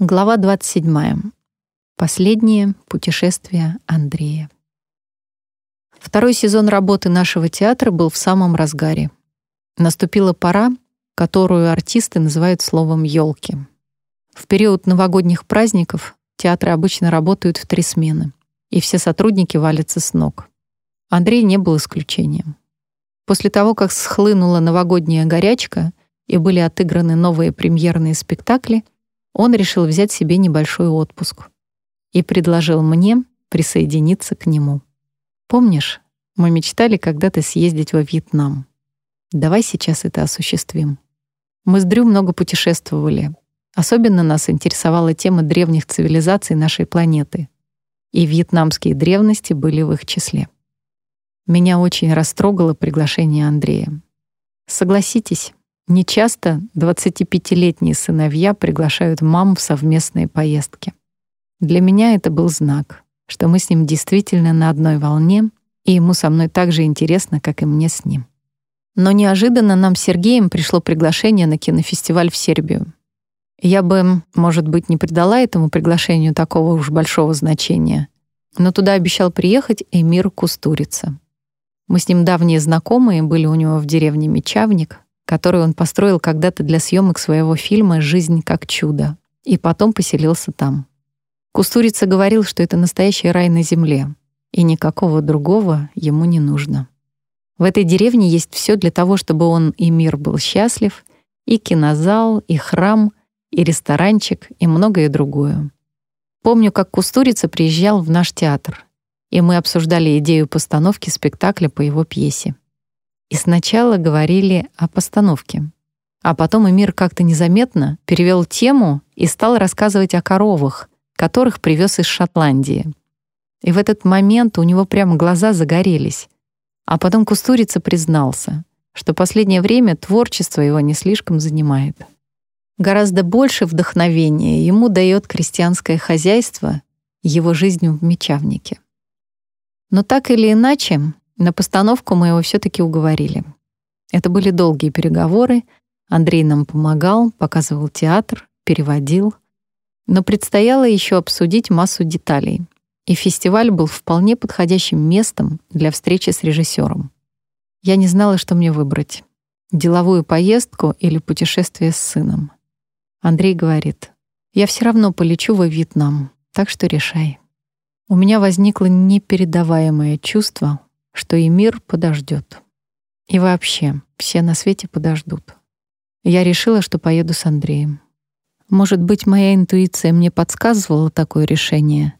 Глава 27. Последнее путешествие Андрея. Второй сезон работы нашего театра был в самом разгаре. Наступила пора, которую артисты называют словом «елки». В период новогодних праздников театры обычно работают в три смены, и все сотрудники валятся с ног. Андрей не был исключением. После того, как схлынула новогодняя горячка и были отыграны новые премьерные спектакли — он решил взять себе небольшой отпуск и предложил мне присоединиться к нему. Помнишь, мы мечтали когда-то съездить во Вьетнам. Давай сейчас это осуществим. Мы с Дрю много путешествовали. Особенно нас интересовала тема древних цивилизаций нашей планеты. И вьетнамские древности были в их числе. Меня очень растрогало приглашение Андрея. Согласитесь, Нечасто 25-летние сыновья приглашают мам в совместные поездки. Для меня это был знак, что мы с ним действительно на одной волне, и ему со мной так же интересно, как и мне с ним. Но неожиданно нам с Сергеем пришло приглашение на кинофестиваль в Сербию. Я бы, может быть, не придала этому приглашению такого уж большого значения, но туда обещал приехать Эмир Кустурица. Мы с ним давние знакомые, были у него в деревне Мечавник, который он построил когда-то для съемок своего фильма «Жизнь как чудо», и потом поселился там. Кустурица говорил, что это настоящий рай на земле, и никакого другого ему не нужно. В этой деревне есть все для того, чтобы он и мир был счастлив, и кинозал, и храм, и ресторанчик, и многое другое. Помню, как Кустурица приезжал в наш театр, и мы обсуждали идею постановки спектакля по его пьесе. И сначала говорили о постановке. А потом Эмир как-то незаметно перевел тему и стал рассказывать о коровах, которых привез из Шотландии. И в этот момент у него прямо глаза загорелись. А потом Кустурица признался, что последнее время творчество его не слишком занимает. Гораздо больше вдохновения ему дает крестьянское хозяйство, его жизнь в Мечавнике. Но так или иначе, на постановку мы его все-таки уговорили. Это были долгие переговоры. Андрей нам помогал, показывал театр, переводил. Но предстояло еще обсудить массу деталей. И фестиваль был вполне подходящим местом для встречи с режиссером. Я не знала, что мне выбрать. Деловую поездку или путешествие с сыном. Андрей говорит, я все равно полечу во Вьетнам, так что решай. У меня возникло непередаваемое чувство, что и мир подождет. И вообще, все на свете подождут. Я решила, что поеду с Андреем. Может быть, моя интуиция мне подсказывала такое решение,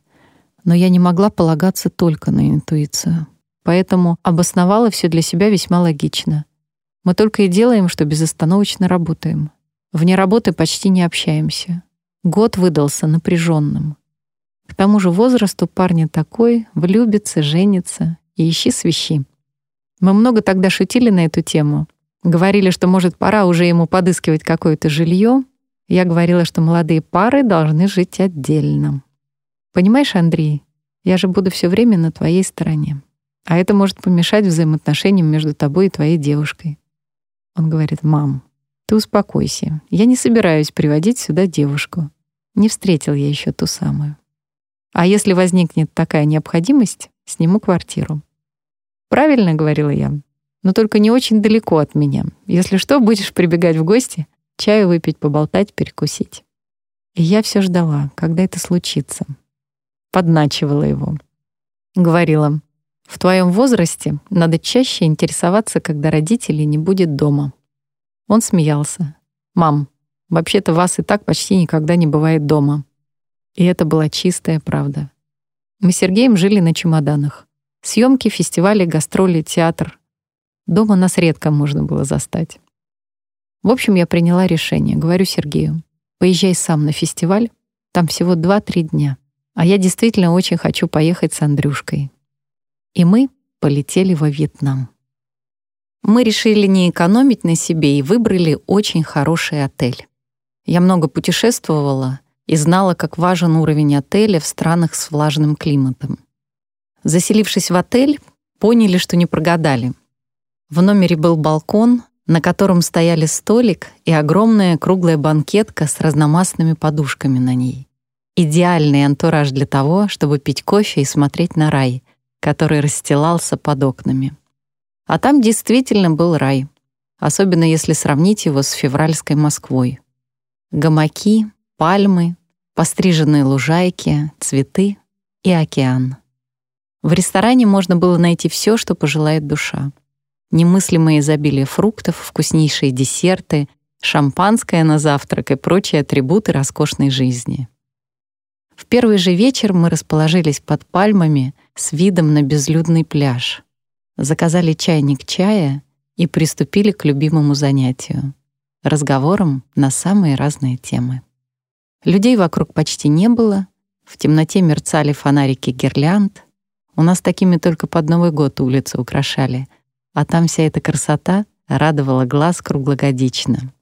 но я не могла полагаться только на интуицию. Поэтому обосновала все для себя весьма логично. Мы только и делаем, что безостановочно работаем. Вне работы почти не общаемся. Год выдался напряженным. К тому же возраст у парня такой, влюбится, женится и ищи свищи. Мы много тогда шутили на эту тему. Говорили, что, может, пора уже ему подыскивать какое-то жилье. Я говорила, что молодые пары должны жить отдельно. Понимаешь, Андрей, я же буду все время на твоей стороне. А это может помешать взаимоотношениям между тобой и твоей девушкой. Он говорит, мам, ты успокойся. Я не собираюсь приводить сюда девушку. Не встретил я еще ту самую. А если возникнет такая необходимость, сниму квартиру. «Правильно», — говорила я, — «но только не очень далеко от меня. Если что, будешь прибегать в гости, чаю выпить, поболтать, перекусить». И я все ждала, когда это случится. Подначивала его. Говорила, «В твоем возрасте надо чаще интересоваться, когда родителей не будет дома». Он смеялся. «Мам, вообще-то вас и так почти никогда не бывает дома». И это была чистая правда. Мы с Сергеем жили на чемоданах. Съемки, фестивали, гастроли, театр. Дома нас редко можно было застать. В общем, я приняла решение. Говорю Сергею, поезжай сам на фестиваль, там всего 2-3 дня. А я действительно очень хочу поехать с Андрюшкой. И мы полетели во Вьетнам. Мы решили не экономить на себе и выбрали очень хороший отель. Я много путешествовала и знала, как важен уровень отеля в странах с влажным климатом. Заселившись в отель, поняли, что не прогадали. В номере был балкон, на котором стояли столик и огромная круглая банкетка с разномастными подушками на ней. Идеальный антураж для того, чтобы пить кофе и смотреть на рай, который расстилался под окнами. А там действительно был рай, особенно если сравнить его с февральской Москвой. Гамаки, пальмы, постриженные лужайки, цветы и океан. В ресторане можно было найти все, что пожелает душа. Немыслимое изобилие фруктов, вкуснейшие десерты, шампанское на завтрак и прочие атрибуты роскошной жизни. В первый же вечер мы расположились под пальмами с видом на безлюдный пляж. Заказали чайник чая и приступили к любимому занятию — разговорам на самые разные темы. Людей вокруг почти не было, в темноте мерцали фонарики гирлянд. У нас такими только под Новый год улицы украшали, а там вся эта красота радовала глаз круглогодично.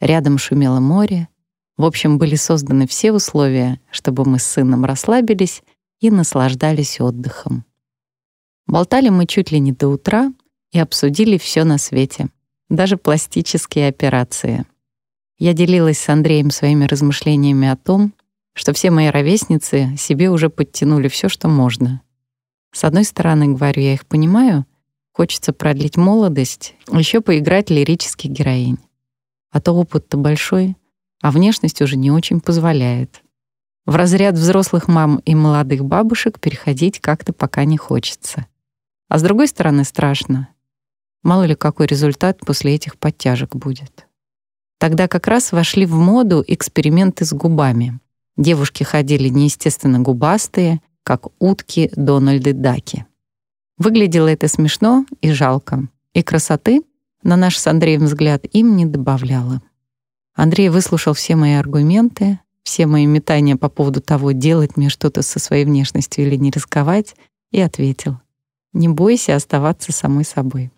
Рядом шумело море. В общем, были созданы все условия, чтобы мы с сыном расслабились и наслаждались отдыхом. Болтали мы чуть ли не до утра и обсудили все на свете, даже пластические операции. Я делилась с Андреем своими размышлениями о том, что все мои ровесницы себе уже подтянули все, что можно. С одной стороны, говорю, я их понимаю, хочется продлить молодость, еще поиграть лирических героинь. А то опыт-то большой, а внешность уже не очень позволяет. В разряд взрослых мам и молодых бабушек переходить как-то пока не хочется. А с другой стороны, страшно. Мало ли какой результат после этих подтяжек будет. Тогда как раз вошли в моду эксперименты с губами. Девушки ходили неестественно губастые, как утки Дональды Даки. Выглядело это смешно и жалко, и красоты, на наш с Андреем взгляд, им не добавляло. Андрей выслушал все мои аргументы, все мои метания по поводу того, делать мне что-то со своей внешностью или не рисковать, и ответил, «Не бойся оставаться самой собой.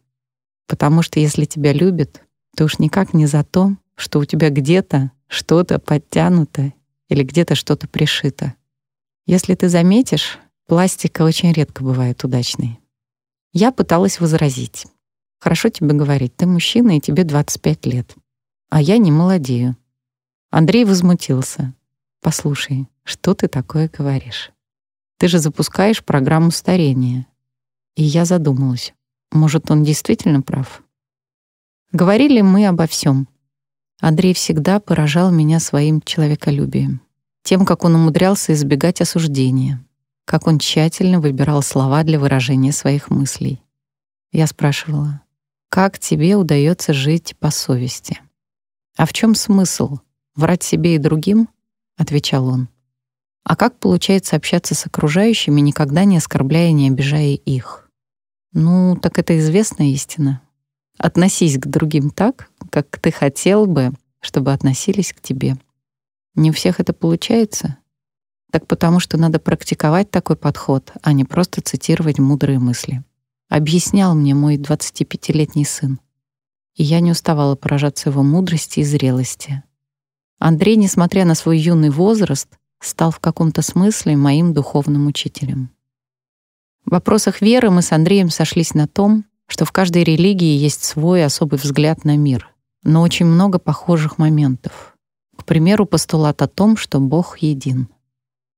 Потому что если тебя любят, то уж никак не за то, что у тебя где-то что-то подтянуто или где-то что-то пришито. Если ты заметишь, пластика очень редко бывает удачной. Я пыталась возразить. Хорошо тебе говорить, ты мужчина, и тебе 25 лет. А я не молодею. Андрей возмутился. Послушай, что ты такое говоришь? Ты же запускаешь программу старения. И я задумалась. Может, он действительно прав? Говорили мы обо всем. Андрей всегда поражал меня своим человеколюбием, тем, как он умудрялся избегать осуждения, как он тщательно выбирал слова для выражения своих мыслей. Я спрашивала, как тебе удается жить по совести? А в чем смысл? Врать себе и другим? Отвечал он. А как получается общаться с окружающими, никогда не оскорбляя и не обижая их? Ну, так это известная истина. Относись к другим так, как ты хотел бы, чтобы относились к тебе. Не у всех это получается. Так потому что надо практиковать такой подход, а не просто цитировать мудрые мысли. Объяснял мне мой 25-летний сын. И я не уставала поражаться его мудрости и зрелости. Андрей, несмотря на свой юный возраст, стал в каком-то смысле моим духовным учителем. В вопросах веры мы с Андреем сошлись на том, что в каждой религии есть свой особый взгляд на мир, но очень много похожих моментов. К примеру, постулат о том, что Бог един.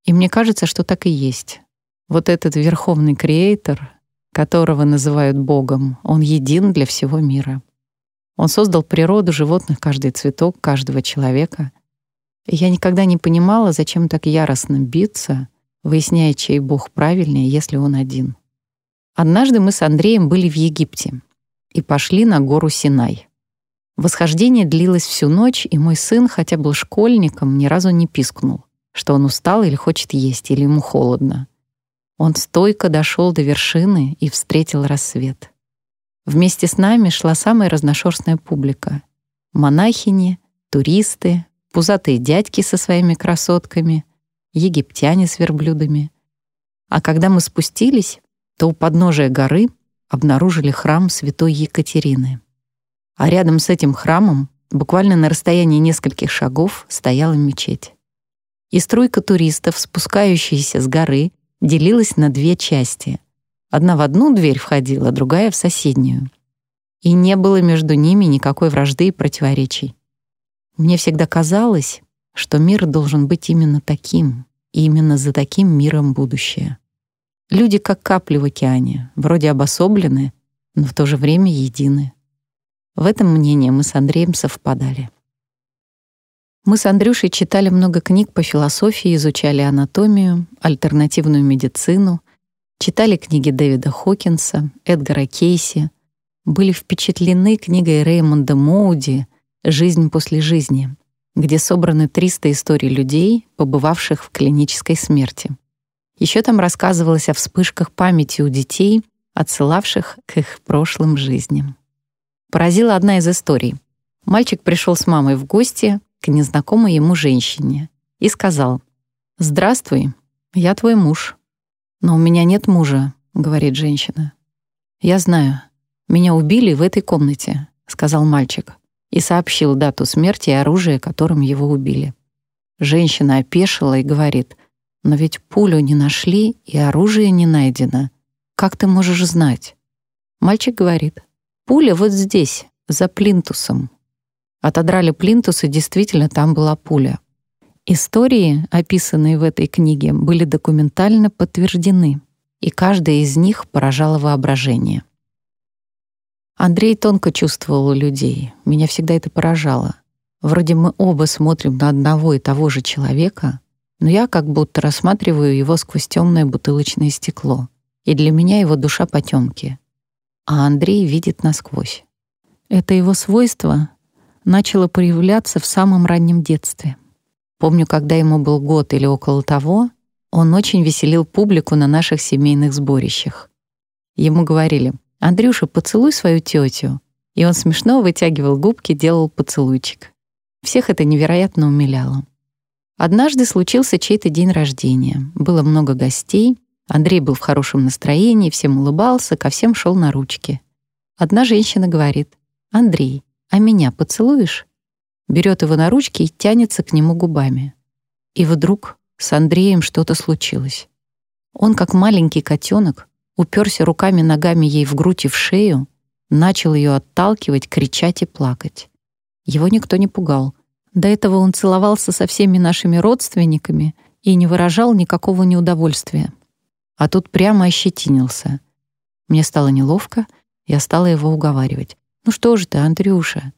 И мне кажется, что так и есть. Вот этот верховный креатор, которого называют Богом, он един для всего мира. Он создал природу, животных, каждый цветок, каждого человека. И я никогда не понимала, зачем так яростно биться, выясняя, чей Бог правильнее, если он один. Однажды мы с Андреем были в Египте и пошли на гору Синай. Восхождение длилось всю ночь, и мой сын, хотя был школьником, ни разу не пискнул, что он устал или хочет есть, или ему холодно. Он стойко дошел до вершины и встретил рассвет. Вместе с нами шла самая разношерстная публика. Монахини, туристы, пузатые дядьки со своими красотками, египтяне с верблюдами. А когда мы спустились, то у подножия горы обнаружили храм святой Екатерины. А рядом с этим храмом, буквально на расстоянии нескольких шагов, стояла мечеть. И струйка туристов, спускающаяся с горы, делилась на две части. Одна в одну дверь входила, другая в соседнюю. и не было между ними никакой вражды и противоречий. Мне всегда казалось, что мир должен быть именно таким, и именно за таким миром будущее. Люди как капли в океане, вроде обособлены, но в то же время едины. В этом мнении мы с Андреем совпадали. Мы с Андрюшей читали много книг по философии, изучали анатомию, альтернативную медицину, читали книги Дэвида Хокинса, Эдгара Кейси, были впечатлены книгой Реймонда Моуди «Жизнь после жизни», где собраны 300 историй людей, побывавших в клинической смерти. Еще там рассказывалось о вспышках памяти у детей, отсылавших к их прошлым жизням. Поразила одна из историй. Мальчик пришел с мамой в гости к незнакомой ему женщине и сказал «Здравствуй, я твой муж». «Но у меня нет мужа», — говорит женщина. «Я знаю. Меня убили в этой комнате», — сказал мальчик и сообщил дату смерти и оружие, которым его убили. Женщина опешила и говорит, «Но ведь пулю не нашли и оружие не найдено. Как ты можешь знать?» Мальчик говорит, «Пуля вот здесь, за плинтусом». Отодрали плинтус, и действительно там была пуля. Истории, описанные в этой книге, были документально подтверждены, и каждая из них поражала воображение. Андрей тонко чувствовал людей. Меня всегда это поражало. Вроде мы оба смотрим на одного и того же человека, но я как будто рассматриваю его сквозь темное бутылочное стекло, и для меня его душа потемки. А Андрей видит насквозь. Это его свойство начало проявляться в самом раннем детстве. Помню, когда ему был год или около того, он очень веселил публику на наших семейных сборищах. Ему говорили — «Андрюша, поцелуй свою тетю». И он смешно вытягивал губки, делал поцелуйчик. Всех это невероятно умиляло. Однажды случился чей-то день рождения. Было много гостей. Андрей был в хорошем настроении, всем улыбался, ко всем шел на ручки. Одна женщина говорит, «Андрей, а меня поцелуешь?» Берет его на ручки и тянется к нему губами. И вдруг с Андреем что-то случилось. Он, как маленький котенок, уперся руками-ногами ей в грудь и в шею, начал ее отталкивать, кричать и плакать. Его никто не пугал. До этого он целовался со всеми нашими родственниками и не выражал никакого неудовольствия. А тут прямо ощетинился. Мне стало неловко, я стала его уговаривать. «Ну что же ты, Андрюша?»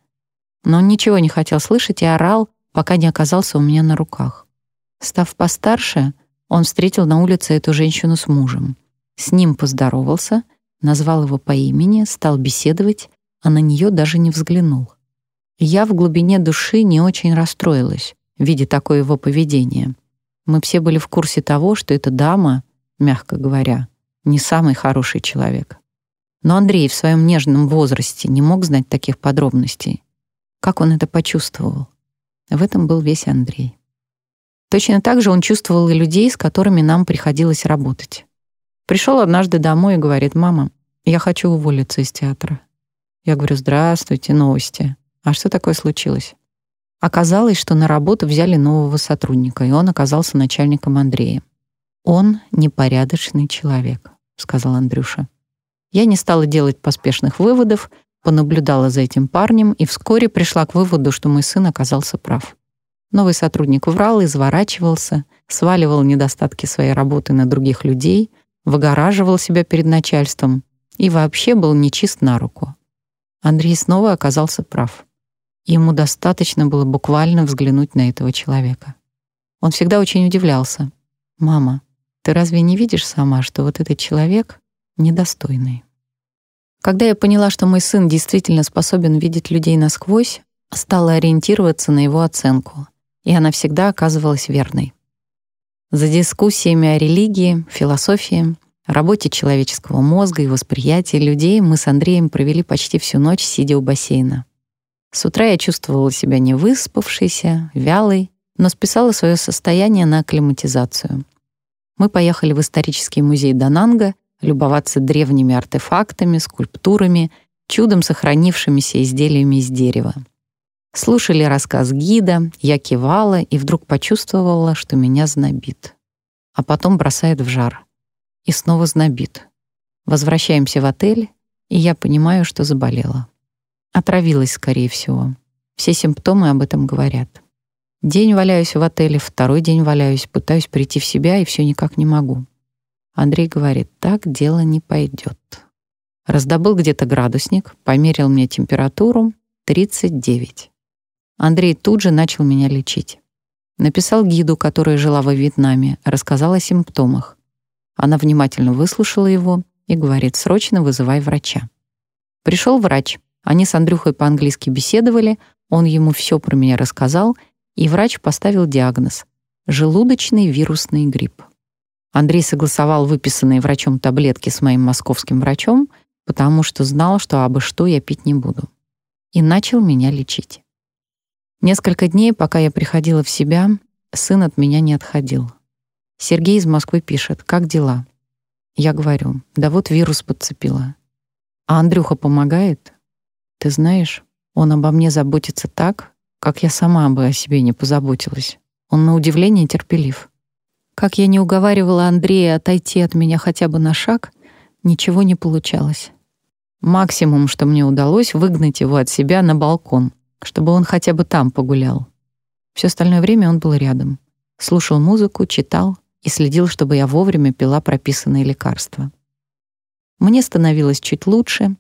Но он ничего не хотел слышать и орал, пока не оказался у меня на руках. Став постарше, он встретил на улице эту женщину с мужем. С ним поздоровался, назвал его по имени, стал беседовать, а на нее даже не взглянул. Я в глубине души не очень расстроилась, видя такое его поведение. Мы все были в курсе того, что эта дама, мягко говоря, не самый хороший человек. Но Андрей в своем нежном возрасте не мог знать таких подробностей. Как он это почувствовал? В этом был весь Андрей. Точно так же он чувствовал и людей, с которыми нам приходилось работать. Пришел однажды домой и говорит, «Мама, я хочу уволиться из театра». Я говорю, «Здравствуйте, новости. А что такое случилось?» Оказалось, что на работу взяли нового сотрудника, и он оказался начальником Андрея. «Он непорядочный человек», — сказал Андрюша. Я не стала делать поспешных выводов, понаблюдала за этим парнем и вскоре пришла к выводу, что мой сын оказался прав. Новый сотрудник врал, изворачивался, сваливал недостатки своей работы на других людей, выгораживал себя перед начальством и вообще был нечист на руку. Андрей снова оказался прав. Ему достаточно было буквально взглянуть на этого человека. Он всегда очень удивлялся. «Мама, ты разве не видишь сама, что вот этот человек недостойный?» Когда я поняла, что мой сын действительно способен видеть людей насквозь, стала ориентироваться на его оценку, и она всегда оказывалась верной. За дискуссиями о религии, философии, работе человеческого мозга и восприятии людей мы с Андреем провели почти всю ночь, сидя у бассейна. С утра я чувствовала себя невыспавшейся, вялой, но списала свое состояние на акклиматизацию. Мы поехали в исторический музей Дананга любоваться древними артефактами, скульптурами, чудом сохранившимися изделиями из дерева. Слушали рассказ гида, я кивала и вдруг почувствовала, что меня знобит. А потом бросает в жар. И снова знобит. Возвращаемся в отель, и я понимаю, что заболела. Отравилась, скорее всего. Все симптомы об этом говорят. День валяюсь в отеле, второй день валяюсь, пытаюсь прийти в себя и все никак не могу. Андрей говорит, так дело не пойдет. Раздобыл где-то градусник, померил мне температуру 39. Андрей тут же начал меня лечить. Написал гиду, которая жила во Вьетнаме, рассказал о симптомах. Она внимательно выслушала его и говорит, срочно вызывай врача. Пришел врач. Они с Андрюхой по-английски беседовали, он ему все про меня рассказал, и врач поставил диагноз — желудочный вирусный грипп. Андрей согласовал выписанные врачом таблетки с моим московским врачом, потому что знал, что абы что я пить не буду. И начал меня лечить. Несколько дней, пока я приходила в себя, сын от меня не отходил. Сергей из Москвы пишет, как дела? Я говорю, да вот вирус подцепила. А Андрюха помогает? Ты знаешь, он обо мне заботится так, как я сама бы о себе не позаботилась. Он на удивление терпелив. Как я не уговаривала Андрея отойти от меня хотя бы на шаг, ничего не получалось. Максимум, что мне удалось, выгнать его от себя на балкон, чтобы он хотя бы там погулял. Все остальное время он был рядом. Слушал музыку, читал и следил, чтобы я вовремя пила прописанные лекарства. Мне становилось чуть лучше.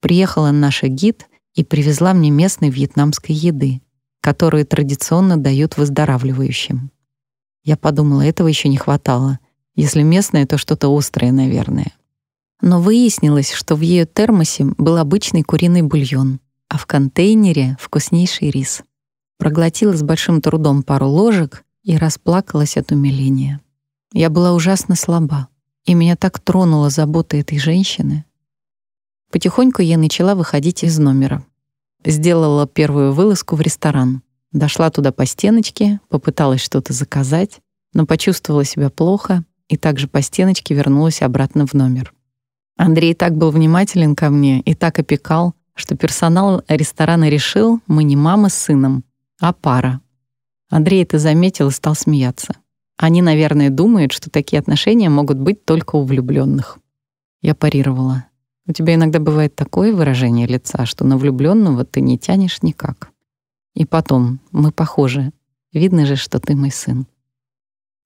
Приехала наша гид и привезла мне местной вьетнамской еды, которую традиционно дают выздоравливающим. Я подумала, этого еще не хватало. Если местное, то что-то острое, наверное. Но выяснилось, что в ее термосе был обычный куриный бульон, а в контейнере — вкуснейший рис. Проглотила с большим трудом пару ложек и расплакалась от умиления. Я была ужасно слаба, и меня так тронула забота этой женщины. Потихоньку я начала выходить из номера. Сделала первую вылазку в ресторан. Дошла туда по стеночке, попыталась что-то заказать, но почувствовала себя плохо и также по стеночке вернулась обратно в номер. Андрей так был внимателен ко мне и так опекал, что персонал ресторана решил, мы не мама с сыном, а пара. Андрей это заметил и стал смеяться. Они, наверное, думают, что такие отношения могут быть только у влюбленных. Я парировала. У тебя иногда бывает такое выражение лица, что на влюбленного ты не тянешь никак. И потом, мы похожи. Видно же, что ты мой сын.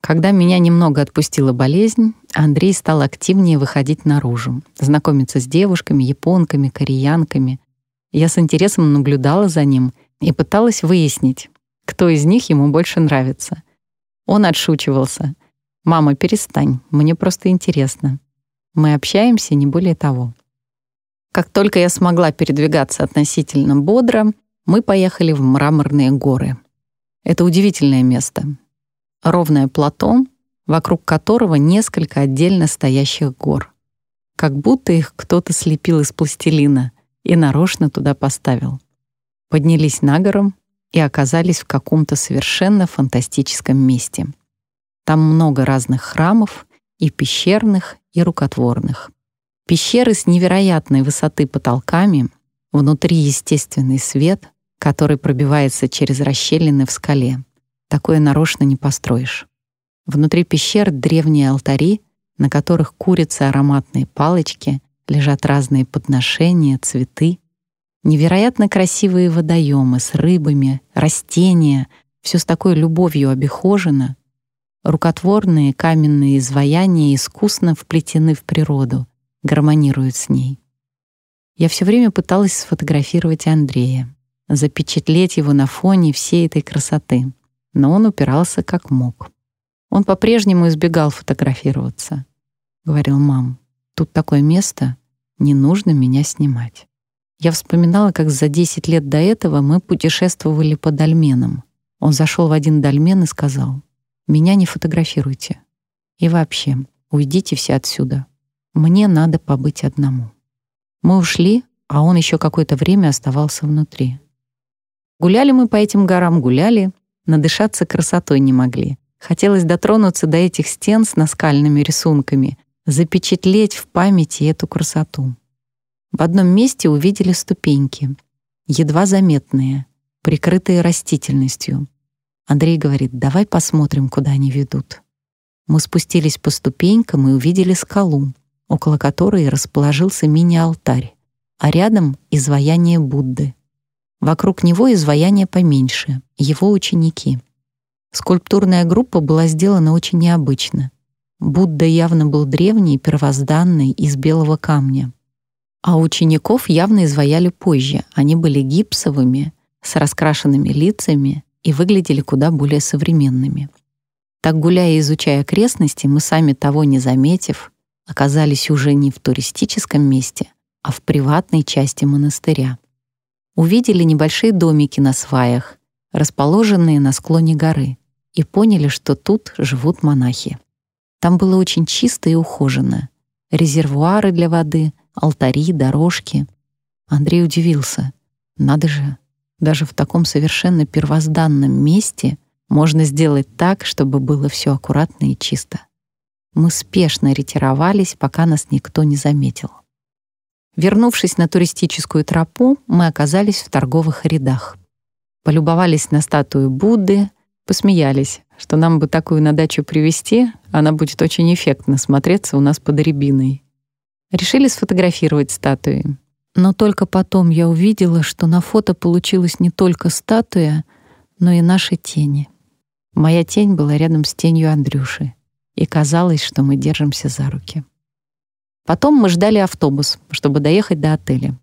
Когда меня немного отпустила болезнь, Андрей стал активнее выходить наружу, знакомиться с девушками, японками, кореянками. Я с интересом наблюдала за ним и пыталась выяснить, кто из них ему больше нравится. Он отшучивался. «Мама, перестань, мне просто интересно. Мы общаемся, не более того». Как только я смогла передвигаться относительно бодро, мы поехали в Мраморные горы. Это удивительное место. Ровное плато, вокруг которого несколько отдельно стоящих гор. Как будто их кто-то слепил из пластилина и нарочно туда поставил. Поднялись на гору и оказались в каком-то совершенно фантастическом месте. Там много разных храмов, и пещерных, и рукотворных. Пещеры с невероятной высоты потолками, внутри естественный свет, который пробивается через расщелины в скале. Такое нарочно не построишь. Внутри пещер древние алтари, на которых курятся ароматные палочки, лежат разные подношения, цветы. Невероятно красивые водоемы с рыбами, растения, все с такой любовью обихожено. Рукотворные каменные изваяния искусно вплетены в природу, гармонируют с ней. Я все время пыталась сфотографировать Андрея запечатлеть его на фоне всей этой красоты, но он упирался как мог. Он по-прежнему избегал фотографироваться. Говорил, «Мам, тут такое место, не нужно меня снимать». Я вспоминала, как за 10 лет до этого мы путешествовали по дольменам. Он зашел в один дольмен и сказал, «Меня не фотографируйте. И вообще, уйдите все отсюда. Мне надо побыть одному». Мы ушли, а он еще какое-то время оставался внутри. Гуляли мы по этим горам, гуляли, надышаться красотой не могли. Хотелось дотронуться до этих стен с наскальными рисунками, запечатлеть в памяти эту красоту. В одном месте увидели ступеньки, едва заметные, прикрытые растительностью. Андрей говорит, давай посмотрим, куда они ведут. Мы спустились по ступенькам и увидели скалу, около которой расположился мини-алтарь, а рядом — изваяние Будды. Вокруг него изваяние поменьше, его ученики. Скульптурная группа была сделана очень необычно. Будда явно был древний, первозданный, из белого камня. А учеников явно изваяли позже. Они были гипсовыми, с раскрашенными лицами и выглядели куда более современными. Так, гуляя и изучая окрестности, мы сами того не заметив, оказались уже не в туристическом месте, а в приватной части монастыря. Увидели небольшие домики на сваях, расположенные на склоне горы, и поняли, что тут живут монахи. Там было очень чисто и ухожено. Резервуары для воды, алтари, дорожки. Андрей удивился. Надо же, даже в таком совершенно первозданном месте можно сделать так, чтобы было все аккуратно и чисто. Мы спешно ретировались, пока нас никто не заметил. Вернувшись на туристическую тропу, мы оказались в торговых рядах. Полюбовались на статую Будды, посмеялись, что нам бы такую на дачу привезти, она будет очень эффектно смотреться у нас под рябиной. Решили сфотографировать статуи. Но только потом я увидела, что на фото получилась не только статуя, но и наши тени. Моя тень была рядом с тенью Андрюши и казалось, что мы держимся за руки. Потом мы ждали автобус, чтобы доехать до отеля.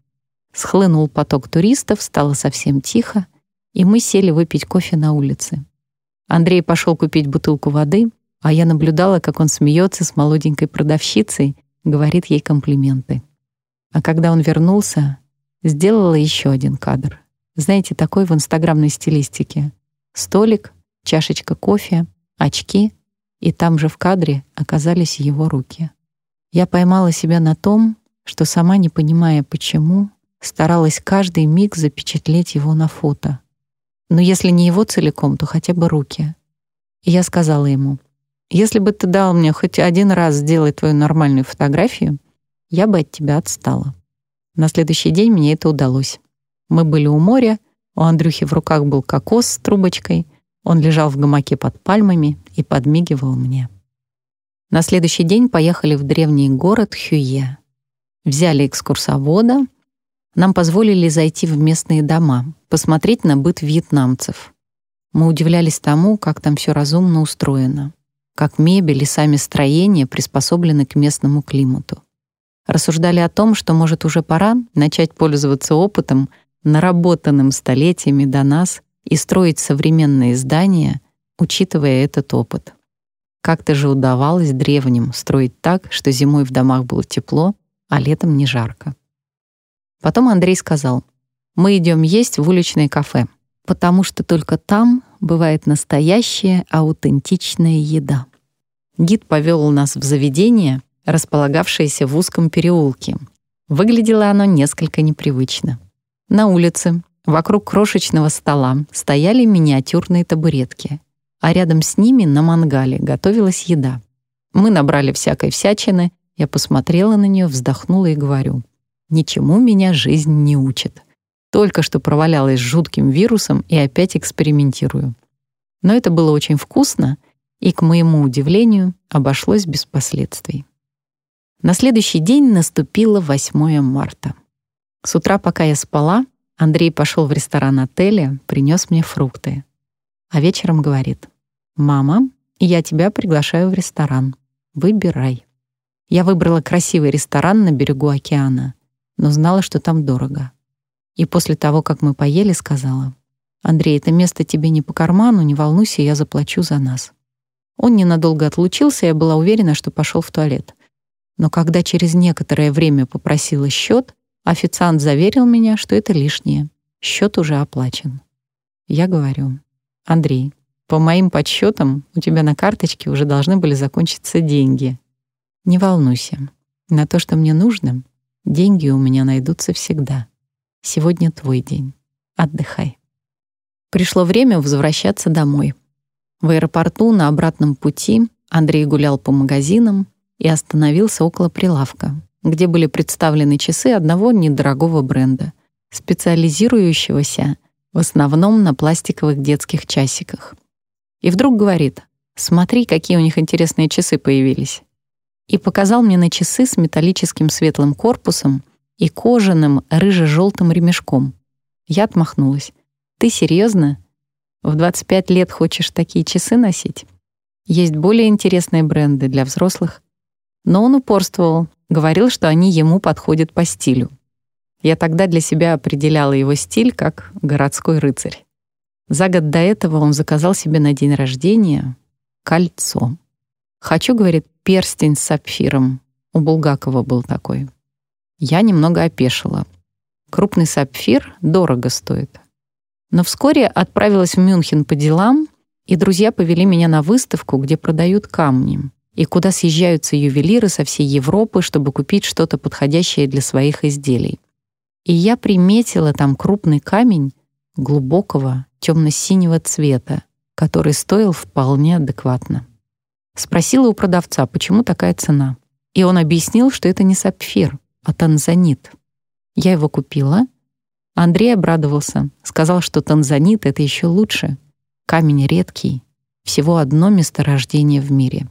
Схлынул поток туристов, стало совсем тихо, и мы сели выпить кофе на улице. Андрей пошел купить бутылку воды, а я наблюдала, как он смеется с молоденькой продавщицей, говорит ей комплименты. А когда он вернулся, сделала еще один кадр. Знаете, такой в инстаграмной стилистике. Столик, чашечка кофе, очки и там же в кадре оказались его руки. Я поймала себя на том, что сама не понимая почему, старалась каждый миг запечатлеть его на фото. Но если не его целиком, то хотя бы руки. И я сказала ему, «Если бы ты дал мне хоть один раз сделать твою нормальную фотографию, я бы от тебя отстала». На следующий день мне это удалось. Мы были у моря, у Андрюхи в руках был кокос с трубочкой, он лежал в гамаке под пальмами и подмигивал мне. На следующий день поехали в древний город Хюе. Взяли экскурсовода. Нам позволили зайти в местные дома, посмотреть на быт вьетнамцев. Мы удивлялись тому, как там все разумно устроено, как мебель и сами строения приспособлены к местному климату. Рассуждали о том, что, может, уже пора начать пользоваться опытом, наработанным столетиями до нас и строить современные здания, учитывая этот опыт. Как-то же удавалось древним строить так, что зимой в домах было тепло, а летом не жарко. Потом Андрей сказал, «Мы идем есть в уличное кафе, потому что только там бывает настоящая аутентичная еда». Гид повел нас в заведение, располагавшееся в узком переулке. Выглядело оно несколько непривычно. На улице, Вокруг крошечного стола стояли миниатюрные табуретки, а рядом с ними на мангале готовилась еда. Мы набрали всякой всячины, я посмотрела на нее, вздохнула и говорю, «Ничему меня жизнь не учит. Только что провалялась с жутким вирусом и опять экспериментирую». Но это было очень вкусно, и, к моему удивлению, обошлось без последствий. На следующий день наступило 8 марта. С утра, пока я спала, Андрей пошел в ресторан отеля, принес мне фрукты. А вечером говорит, «Мама, я тебя приглашаю в ресторан. Выбирай». Я выбрала красивый ресторан на берегу океана, но знала, что там дорого. И после того, как мы поели, сказала, «Андрей, это место тебе не по карману, не волнуйся, я заплачу за нас». Он ненадолго отлучился, я была уверена, что пошел в туалет. Но когда через некоторое время попросила счет, Официант заверил меня, что это лишнее. Счет уже оплачен. Я говорю, Андрей, по моим подсчетам, у тебя на карточке уже должны были закончиться деньги. Не волнуйся. На то, что мне нужно, деньги у меня найдутся всегда. Сегодня твой день. Отдыхай. Пришло время возвращаться домой. В аэропорту на обратном пути Андрей гулял по магазинам и остановился около прилавка, где были представлены часы одного недорогого бренда, специализирующегося в основном на пластиковых детских часиках. И вдруг говорит, «Смотри, какие у них интересные часы появились». И показал мне на часы с металлическим светлым корпусом и кожаным рыже-желтым ремешком. Я отмахнулась. «Ты серьезно? В 25 лет хочешь такие часы носить? Есть более интересные бренды для взрослых». Но он упорствовал, говорил, что они ему подходят по стилю. Я тогда для себя определяла его стиль как городской рыцарь. За год до этого он заказал себе на день рождения кольцо. «Хочу, — говорит, — перстень с сапфиром». У Булгакова был такой. Я немного опешила. Крупный сапфир дорого стоит. Но вскоре отправилась в Мюнхен по делам, и друзья повели меня на выставку, где продают камни, и куда съезжаются ювелиры со всей Европы, чтобы купить что-то подходящее для своих изделий. И я приметила там крупный камень глубокого темно-синего цвета, который стоил вполне адекватно. Спросила у продавца, почему такая цена. И он объяснил, что это не сапфир, а танзанит. Я его купила. Андрей обрадовался, сказал, что танзанит — это еще лучше. Камень редкий, всего одно месторождение в мире.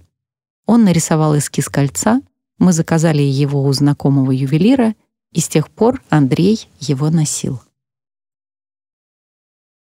Он нарисовал эскиз кольца, мы заказали его у знакомого ювелира, и с тех пор Андрей его носил.